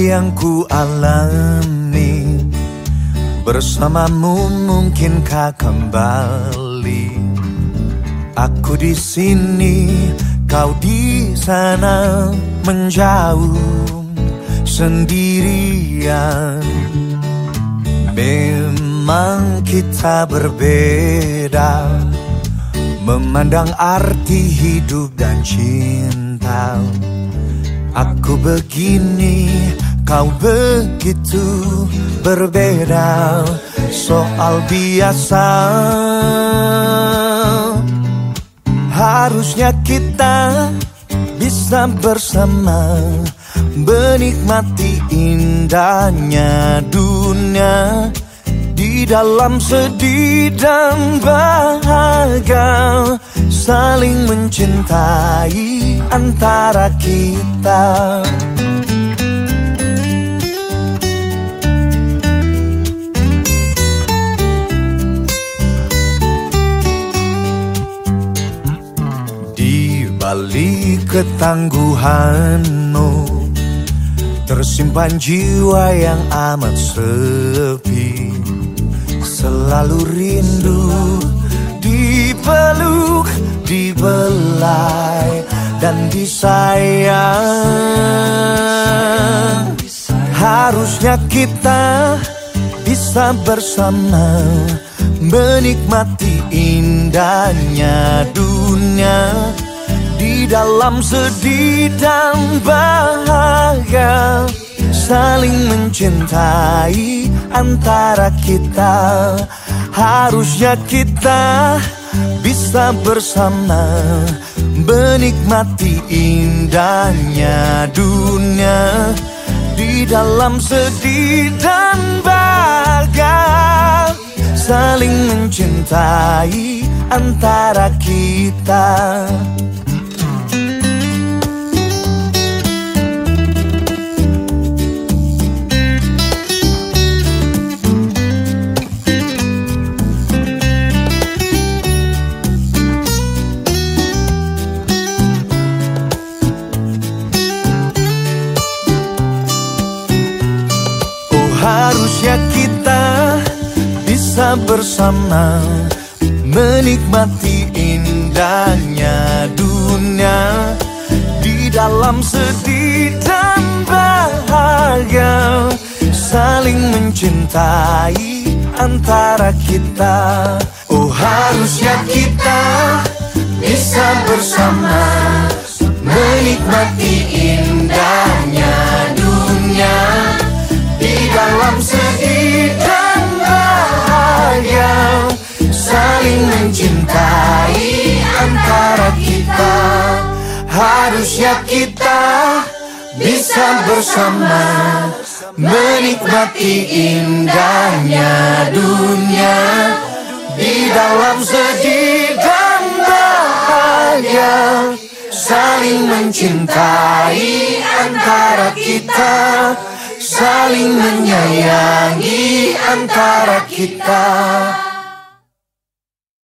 yang ku alami. Bersamamu mungkinkah kembali? Aku di sini, kau di sana menjauh sendirian. Memang kita berbeda Memandang arti hidup dan cinta. Aku begini, kau begitu berbeda Soal biasa. Harusnya kita bisa bersama Menikmati indahnya dunia Di dalam sedih dan bahagia. Saling mencintai antara kita Balik ketangguhanmu. Tersimpan jiwa yang amat sepi. Selalu rindu dipeluk, dibelai dan disayang Harusnya kita bisa bersama Menikmati indahnya dunia dalam sedih dan bahagia Saling mencintai antara kita. Harusnya kita bisa bersama Menikmati indahnya dunia. Di dalam sedih dan bahagia Saling mencintai antara kita kita bisa bersama Menikmati indahnya dunia Di dalam sedih dan bahagia. Saling mencintai antara kita. Oh harusnya kita bisa bersama Menikmati Harusnya kita bisa bersama Menikmati indahnya dunia Di dalam sedih dan bahagia Saling mencintai antara kita saling menyayangi antara kita.